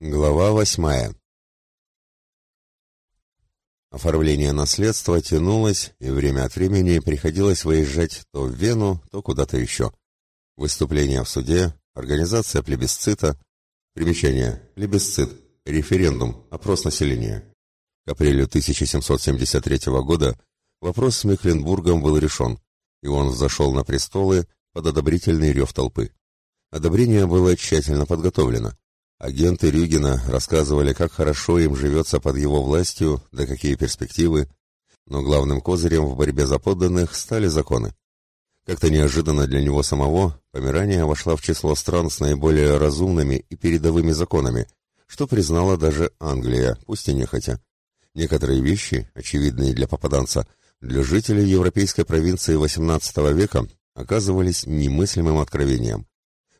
Глава восьмая Оформление наследства тянулось, и время от времени приходилось выезжать то в Вену, то куда-то еще. Выступления в суде, организация плебисцита, примечание, плебисцит, референдум, опрос населения. К апрелю 1773 года вопрос с Мекленбургом был решен, и он взошел на престолы под одобрительный рев толпы. Одобрение было тщательно подготовлено. Агенты Рюгина рассказывали, как хорошо им живется под его властью, да какие перспективы, но главным козырем в борьбе за подданных стали законы. Как-то неожиданно для него самого Померания вошла в число стран с наиболее разумными и передовыми законами, что признала даже Англия, пусть и нехотя. Некоторые вещи, очевидные для попаданца, для жителей европейской провинции XVIII века оказывались немыслимым откровением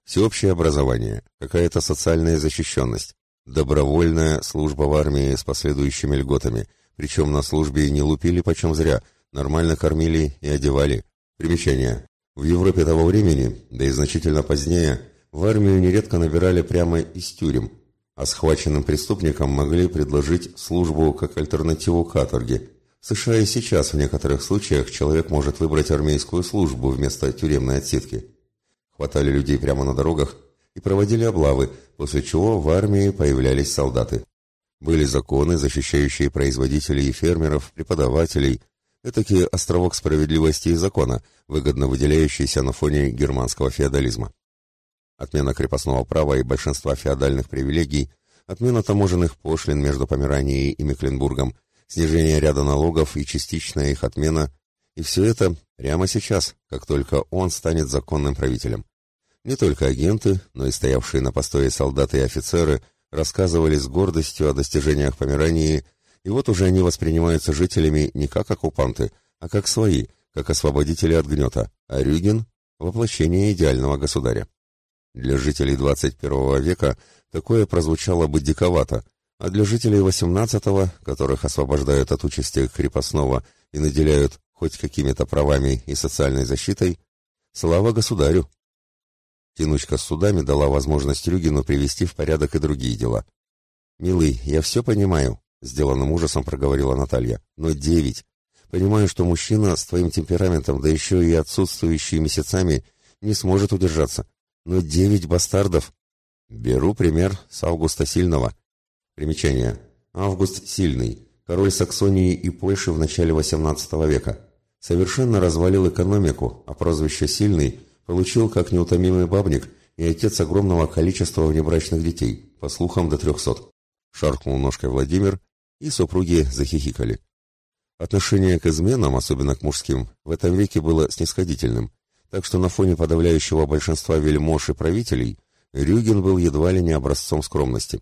всеобщее образование, какая-то социальная защищенность, добровольная служба в армии с последующими льготами, причем на службе не лупили почем зря, нормально кормили и одевали. Примечание. В Европе того времени, да и значительно позднее, в армию нередко набирали прямо из тюрем, а схваченным преступникам могли предложить службу как альтернативу каторге. В США и сейчас в некоторых случаях человек может выбрать армейскую службу вместо тюремной отсидки хватали людей прямо на дорогах и проводили облавы, после чего в армии появлялись солдаты. Были законы, защищающие производителей и фермеров, преподавателей, этакий островок справедливости и закона, выгодно выделяющийся на фоне германского феодализма. Отмена крепостного права и большинства феодальных привилегий, отмена таможенных пошлин между Померанией и Мекленбургом, снижение ряда налогов и частичная их отмена, и все это прямо сейчас, как только он станет законным правителем. Не только агенты, но и стоявшие на постое солдаты и офицеры рассказывали с гордостью о достижениях Померании, и вот уже они воспринимаются жителями не как оккупанты, а как свои, как освободители от гнета, а Рюген – воплощение идеального государя. Для жителей 21 века такое прозвучало бы диковато, а для жителей 18-го, которых освобождают от участия крепостного и наделяют хоть какими-то правами и социальной защитой, слава государю. Тянучка с судами дала возможность Рюгину привести в порядок и другие дела. «Милый, я все понимаю», — сделанным ужасом проговорила Наталья, — «но девять. Понимаю, что мужчина с твоим темпераментом, да еще и отсутствующими месяцами, не сможет удержаться. Но девять бастардов...» «Беру пример с Августа Сильного». Примечание. Август Сильный, король Саксонии и Польши в начале XVIII века. Совершенно развалил экономику, а прозвище «Сильный» Получил как неутомимый бабник и отец огромного количества внебрачных детей, по слухам до трехсот. Шаркнул ножкой Владимир, и супруги захихикали. Отношение к изменам, особенно к мужским, в этом веке было снисходительным, так что на фоне подавляющего большинства вельмож и правителей Рюген был едва ли не образцом скромности.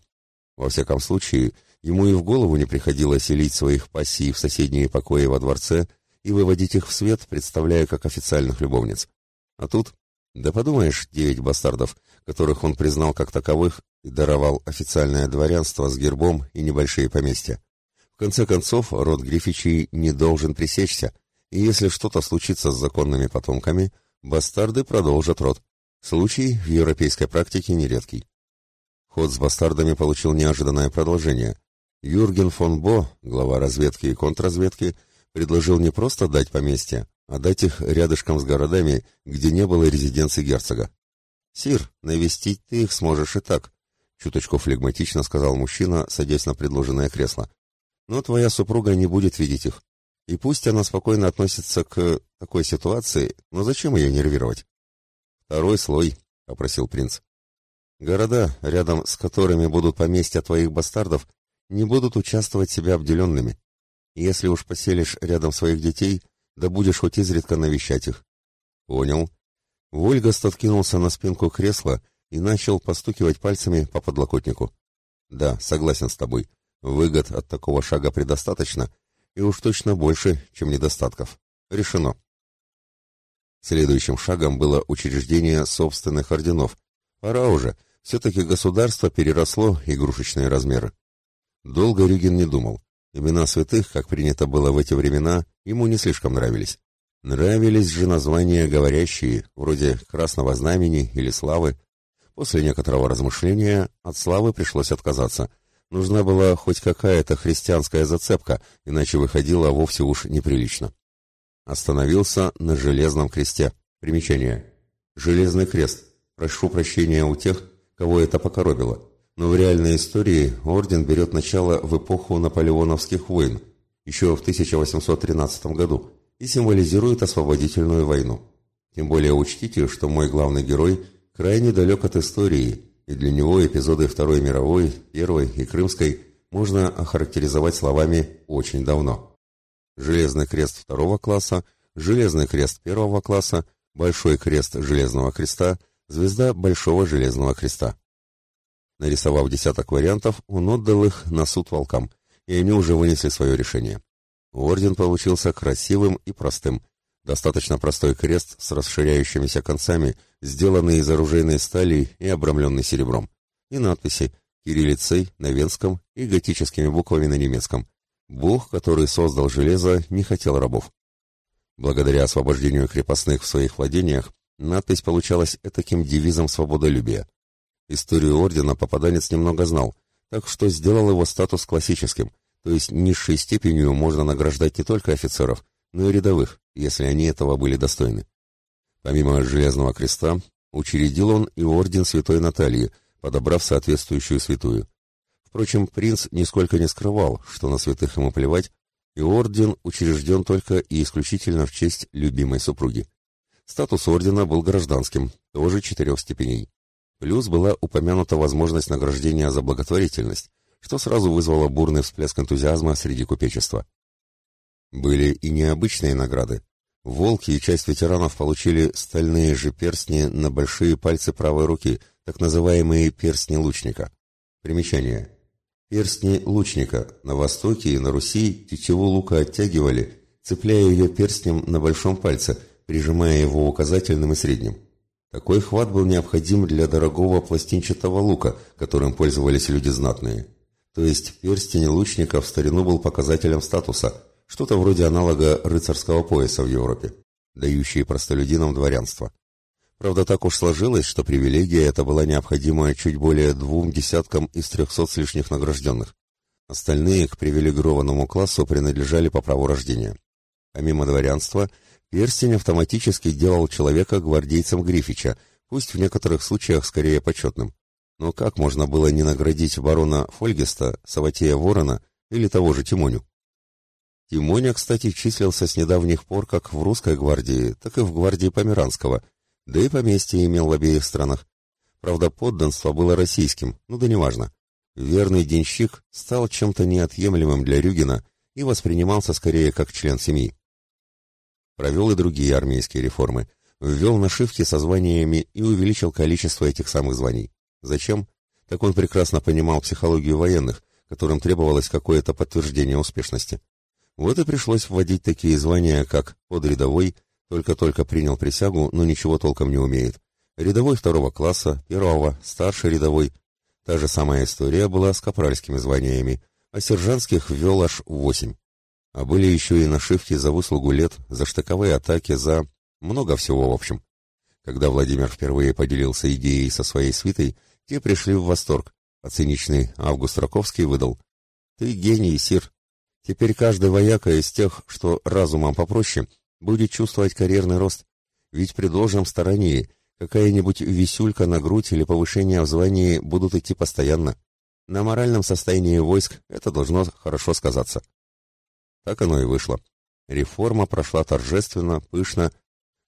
Во всяком случае, ему и в голову не приходилось селить своих пассий в соседние покои во дворце и выводить их в свет, представляя как официальных любовниц. А тут, да подумаешь, девять бастардов, которых он признал как таковых и даровал официальное дворянство с гербом и небольшие поместья. В конце концов, род Грифичей не должен пресечься, и если что-то случится с законными потомками, бастарды продолжат род. Случай в европейской практике нередкий. Ход с бастардами получил неожиданное продолжение. Юрген фон Бо, глава разведки и контрразведки, предложил не просто дать поместье, а дать их рядышком с городами, где не было резиденции герцога. «Сир, навестить ты их сможешь и так», — чуточку флегматично сказал мужчина, садясь на предложенное кресло. «Но твоя супруга не будет видеть их. И пусть она спокойно относится к такой ситуации, но зачем ее нервировать?» «Второй слой», — попросил принц. «Города, рядом с которыми будут поместья твоих бастардов, не будут участвовать себя обделенными. Если уж поселишь рядом своих детей — да будешь хоть изредка навещать их. Понял. Вольгаст откинулся на спинку кресла и начал постукивать пальцами по подлокотнику. Да, согласен с тобой. Выгод от такого шага предостаточно, и уж точно больше, чем недостатков. Решено. Следующим шагом было учреждение собственных орденов. Пора уже, все-таки государство переросло игрушечные размеры. Долго Рюген не думал. Имена святых, как принято было в эти времена, ему не слишком нравились. Нравились же названия говорящие, вроде «Красного Знамени» или «Славы». После некоторого размышления от славы пришлось отказаться. Нужна была хоть какая-то христианская зацепка, иначе выходило вовсе уж неприлично. Остановился на железном кресте. Примечание. Железный крест. Прошу прощения у тех, кого это покоробило. Но в реальной истории орден берет начало в эпоху наполеоновских войн, еще в 1813 году, и символизирует освободительную войну. Тем более учтите, что мой главный герой – крайне далек от истории, и для него эпизоды Второй мировой, Первой и Крымской можно охарактеризовать словами «очень давно». Железный крест второго класса, железный крест первого класса, большой крест железного креста, звезда большого железного креста. Нарисовав десяток вариантов, он отдал их на суд волкам, и они уже вынесли свое решение. Орден получился красивым и простым, Достаточно простой крест с расширяющимися концами, сделанный из оружейной стали и обрамленный серебром. И надписи кириллицей на венском и готическими буквами на немецком. Бог, который создал железо, не хотел рабов. Благодаря освобождению крепостных в своих владениях, надпись получалась этаким девизом свободолюбия. Историю ордена попаданец немного знал, так что сделал его статус классическим, то есть низшей степенью можно награждать не только офицеров, но и рядовых, если они этого были достойны. Помимо Железного Креста, учредил он и орден Святой Натальи, подобрав соответствующую святую. Впрочем, принц нисколько не скрывал, что на святых ему плевать, и орден учрежден только и исключительно в честь любимой супруги. Статус ордена был гражданским, тоже четырех степеней. Плюс была упомянута возможность награждения за благотворительность, что сразу вызвало бурный всплеск энтузиазма среди купечества. Были и необычные награды. Волки и часть ветеранов получили стальные же перстни на большие пальцы правой руки, так называемые перстни лучника. Примечание. Перстни лучника. На Востоке и на Руси тетиву лука оттягивали, цепляя ее перстнем на большом пальце, прижимая его указательным и средним. Такой хват был необходим для дорогого пластинчатого лука, которым пользовались люди знатные. То есть перстень лучника в старину был показателем статуса – что-то вроде аналога рыцарского пояса в Европе, дающие простолюдинам дворянство. Правда, так уж сложилось, что привилегия эта была необходима чуть более двум десяткам из трехсот с лишних награжденных. Остальные к привилегированному классу принадлежали по праву рождения. Помимо дворянства, перстень автоматически делал человека гвардейцем Грифича, пусть в некоторых случаях скорее почетным. Но как можно было не наградить барона Фольгеста, Саватея Ворона или того же Тимоню? Тимоня, кстати, числился с недавних пор как в русской гвардии, так и в гвардии Померанского, да и поместье имел в обеих странах. Правда, подданство было российским, ну да неважно. Верный денщик стал чем-то неотъемлемым для Рюгина и воспринимался скорее как член семьи. Провел и другие армейские реформы, ввел нашивки со званиями и увеличил количество этих самых званий. Зачем? Так он прекрасно понимал психологию военных, которым требовалось какое-то подтверждение успешности. Вот и пришлось вводить такие звания, как подрядовой, только-только принял присягу, но ничего толком не умеет. Рядовой второго класса, первого, старший рядовой. Та же самая история была с капральскими званиями, а сержантских ввел аж восемь. А были еще и нашивки за выслугу лет, за штыковые атаки, за... много всего в общем. Когда Владимир впервые поделился идеей со своей свитой, те пришли в восторг, а циничный Август Раковский выдал. «Ты гений, сир, Теперь каждый вояка из тех, что разумом попроще, будет чувствовать карьерный рост. Ведь при должном старании какая-нибудь висюлька на грудь или повышение в звании будут идти постоянно. На моральном состоянии войск это должно хорошо сказаться. Так оно и вышло. Реформа прошла торжественно, пышно,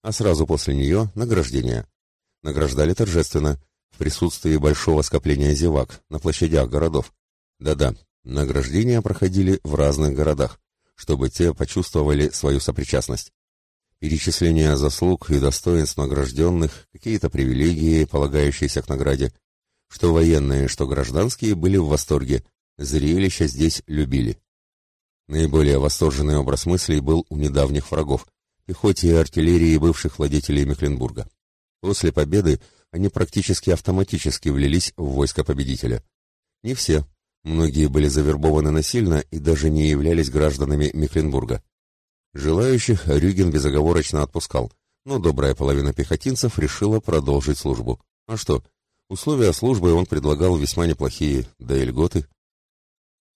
а сразу после нее награждение. Награждали торжественно, в присутствии большого скопления зевак, на площадях городов. Да-да, Награждения проходили в разных городах, чтобы те почувствовали свою сопричастность. Перечисление заслуг и достоинств награжденных, какие-то привилегии, полагающиеся к награде. Что военные, что гражданские были в восторге, зрелища здесь любили. Наиболее восторженный образ мыслей был у недавних врагов, пехоте и артиллерии бывших владетелей Мекленбурга. После победы они практически автоматически влились в войско победителя. Не все, Многие были завербованы насильно и даже не являлись гражданами Мекленбурга. Желающих Рюген безоговорочно отпускал, но добрая половина пехотинцев решила продолжить службу. А что? Условия службы он предлагал весьма неплохие, да и льготы.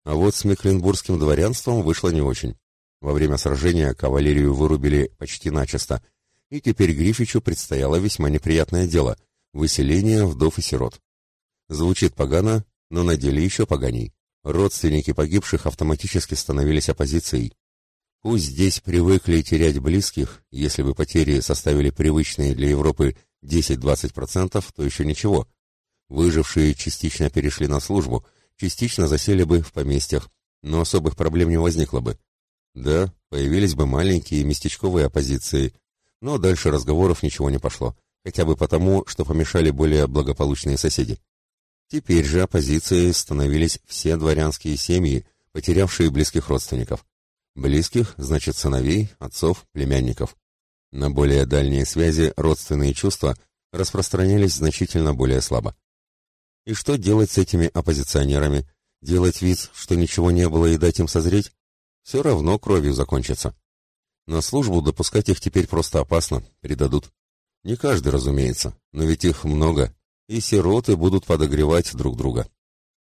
А вот с мекленбургским дворянством вышло не очень. Во время сражения кавалерию вырубили почти начисто, и теперь Грифичу предстояло весьма неприятное дело — выселение вдов и сирот. Звучит погано, но на деле еще поганей. Родственники погибших автоматически становились оппозицией. Пусть здесь привыкли терять близких, если бы потери составили привычные для Европы 10-20%, то еще ничего. Выжившие частично перешли на службу, частично засели бы в поместьях, но особых проблем не возникло бы. Да, появились бы маленькие местечковые оппозиции, но дальше разговоров ничего не пошло, хотя бы потому, что помешали более благополучные соседи. Теперь же оппозицией становились все дворянские семьи, потерявшие близких родственников. Близких, значит, сыновей, отцов, племянников. На более дальние связи родственные чувства распространялись значительно более слабо. И что делать с этими оппозиционерами? Делать вид, что ничего не было и дать им созреть? Все равно кровью закончится. На службу допускать их теперь просто опасно, предадут. Не каждый, разумеется, но ведь их много, и сироты будут подогревать друг друга.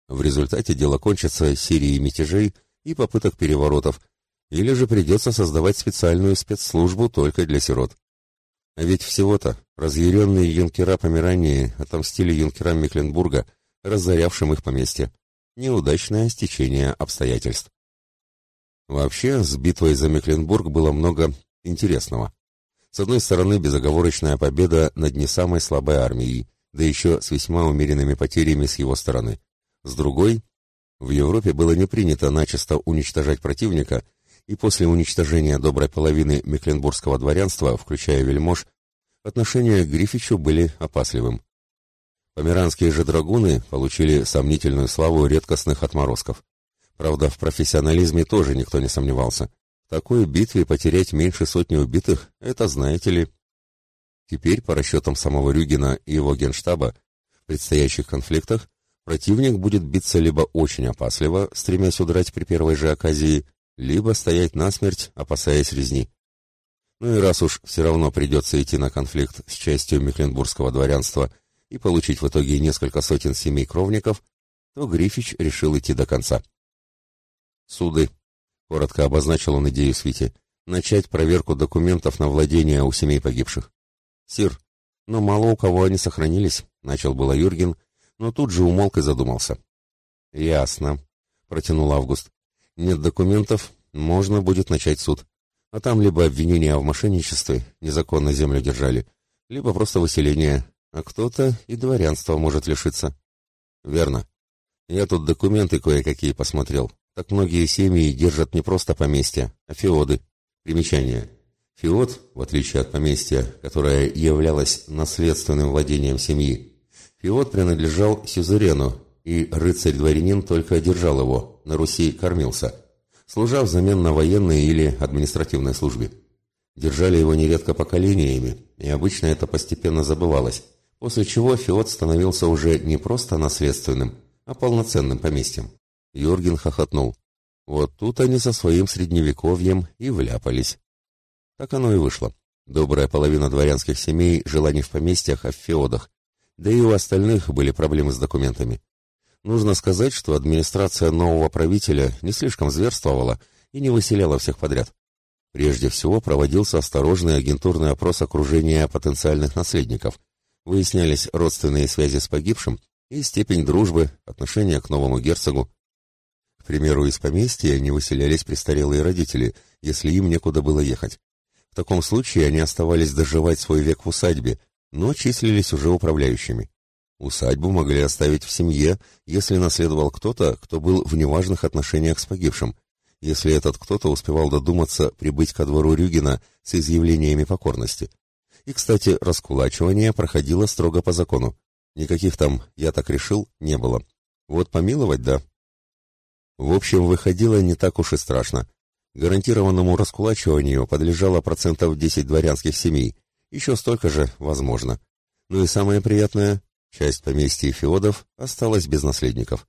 В результате дело кончится серией мятежей и попыток переворотов, или же придется создавать специальную спецслужбу только для сирот. А ведь всего-то разъяренные юнкера Померании отомстили юнкерам Мекленбурга, разорявшим их поместье. Неудачное стечение обстоятельств. Вообще, с битвой за Мекленбург было много интересного. С одной стороны, безоговорочная победа над не самой слабой армией, да еще с весьма умеренными потерями с его стороны. С другой, в Европе было не принято начисто уничтожать противника и после уничтожения доброй половины мекленбургского дворянства, включая вельмож, отношения к Грифичу были опасливым. Померанские же драгуны получили сомнительную славу редкостных отморозков. Правда, в профессионализме тоже никто не сомневался. В такой битве потерять меньше сотни убитых – это, знаете ли... Теперь, по расчетам самого Рюгина и его генштаба, в предстоящих конфликтах противник будет биться либо очень опасливо, стремясь удрать при первой же оказии, либо стоять насмерть, опасаясь резни. Ну и раз уж все равно придется идти на конфликт с частью мекленбургского дворянства и получить в итоге несколько сотен семей кровников, то Грифич решил идти до конца. «Суды», — коротко обозначил он идею Свити, — «начать проверку документов на владение у семей погибших». «Сир, но мало у кого они сохранились», — начал было Юрген, но тут же умолк и задумался. «Ясно», — протянул Август. Нет документов, можно будет начать суд. А там либо обвинение в мошенничестве, незаконно землю держали, либо просто выселение, а кто-то и дворянства может лишиться. Верно. Я тут документы кое-какие посмотрел. Так многие семьи держат не просто поместья, а феоды. Примечание. Феод, в отличие от поместья, которое являлось наследственным владением семьи, феод принадлежал сюзерену, и рыцарь-дворянин только одержал его, на Руси кормился, служа взамен на военной или административной службе. Держали его нередко поколениями, и обычно это постепенно забывалось, после чего Феод становился уже не просто наследственным, а полноценным поместьем. Юрген хохотнул. Вот тут они со своим средневековьем и вляпались. Так оно и вышло. Добрая половина дворянских семей жила не в поместьях, а в феодах, да и у остальных были проблемы с документами. Нужно сказать, что администрация нового правителя не слишком зверствовала и не выселяла всех подряд. Прежде всего проводился осторожный агентурный опрос окружения потенциальных наследников. Выяснялись родственные связи с погибшим и степень дружбы, отношения к новому герцогу. К примеру, из поместья не выселялись престарелые родители, если им некуда было ехать. В таком случае они оставались доживать свой век в усадьбе, но числились уже управляющими. Усадьбу могли оставить в семье, если наследовал кто-то, кто был в неважных отношениях с погибшим, если этот кто-то успевал додуматься прибыть ко двору Рюгина с изъявлениями покорности. И, кстати, раскулачивание проходило строго по закону. Никаких там «я так решил» не было. Вот помиловать, да. В общем, выходило не так уж и страшно. Гарантированному раскулачиванию подлежало процентов 10 дворянских семей, еще столько же возможно. Ну и самое приятное, Часть поместья феодов осталась без наследников.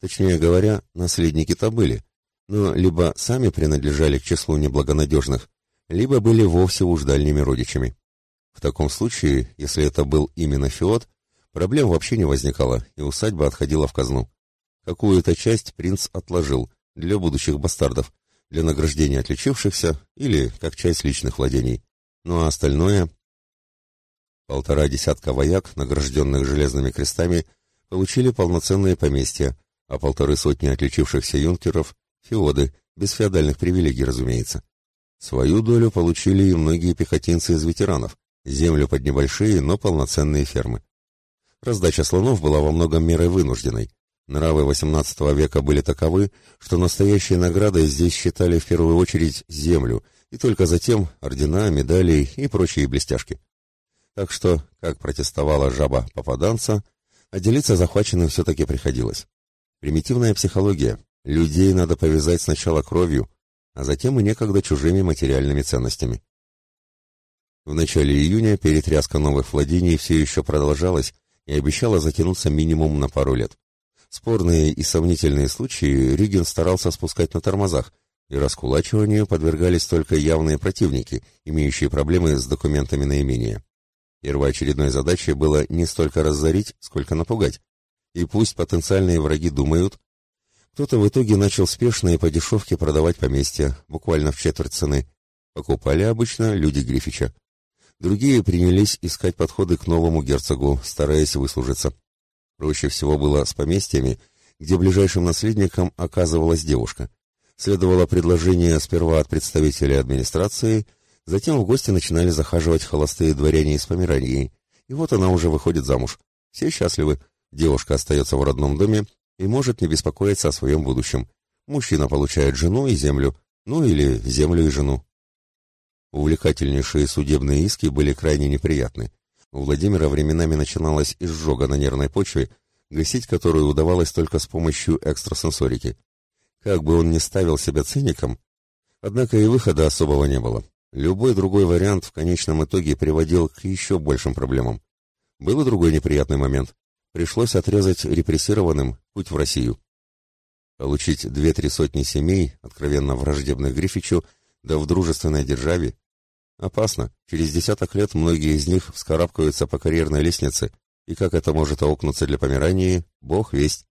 Точнее говоря, наследники-то были, но либо сами принадлежали к числу неблагонадежных, либо были вовсе уж дальними родичами. В таком случае, если это был именно феод, Проблем вообще не возникало, и усадьба отходила в казну. Какую-то часть принц отложил для будущих бастардов, для награждения отличившихся или как часть личных владений. Ну а остальное... Полтора десятка вояк, награжденных железными крестами, получили полноценные поместья, а полторы сотни отличившихся юнкеров — феоды, без феодальных привилегий, разумеется. Свою долю получили и многие пехотинцы из ветеранов, землю под небольшие, но полноценные фермы. Раздача слонов была во многом мерой вынужденной. Нравы XVIII века были таковы, что настоящей наградой здесь считали в первую очередь землю, и только затем ордена, медали и прочие блестяшки. Так что, как протестовала жаба попаданца, а делиться захваченным все-таки приходилось. Примитивная психология. Людей надо повязать сначала кровью, а затем и некогда чужими материальными ценностями. В начале июня перетряска новых владений все еще продолжалась и обещала затянуться минимум на пару лет. Спорные и сомнительные случаи Риген старался спускать на тормозах, и раскулачиванию подвергались только явные противники, имеющие проблемы с документами наименее. Первоочередной задачей было не столько разорить, сколько напугать. И пусть потенциальные враги думают, кто-то в итоге начал спешно и по дешевке продавать поместья, буквально в четверть цены. Покупали обычно люди Грифича. Другие принялись искать подходы к новому герцогу, стараясь выслужиться. Проще всего было с поместьями, где ближайшим наследником оказывалась девушка. Следовало предложение сперва от представителей администрации, затем в гости начинали захаживать холостые дворяне из Померании, и вот она уже выходит замуж. Все счастливы, девушка остается в родном доме и может не беспокоиться о своем будущем. Мужчина получает жену и землю, ну или землю и жену. Увлекательнейшие судебные иски были крайне неприятны. У Владимира временами начиналась изжога на нервной почве, гасить которую удавалось только с помощью экстрасенсорики. Как бы он ни ставил себя циником, однако и выхода особого не было. Любой другой вариант в конечном итоге приводил к еще большим проблемам. Был и другой неприятный момент. Пришлось отрезать репрессированным путь в Россию. Получить две-три сотни семей, откровенно враждебных Грифичу, да в дружественной державе. Опасно. Через десяток лет многие из них вскарабкаются по карьерной лестнице, и как это может аукнуться для Померании, бог весть.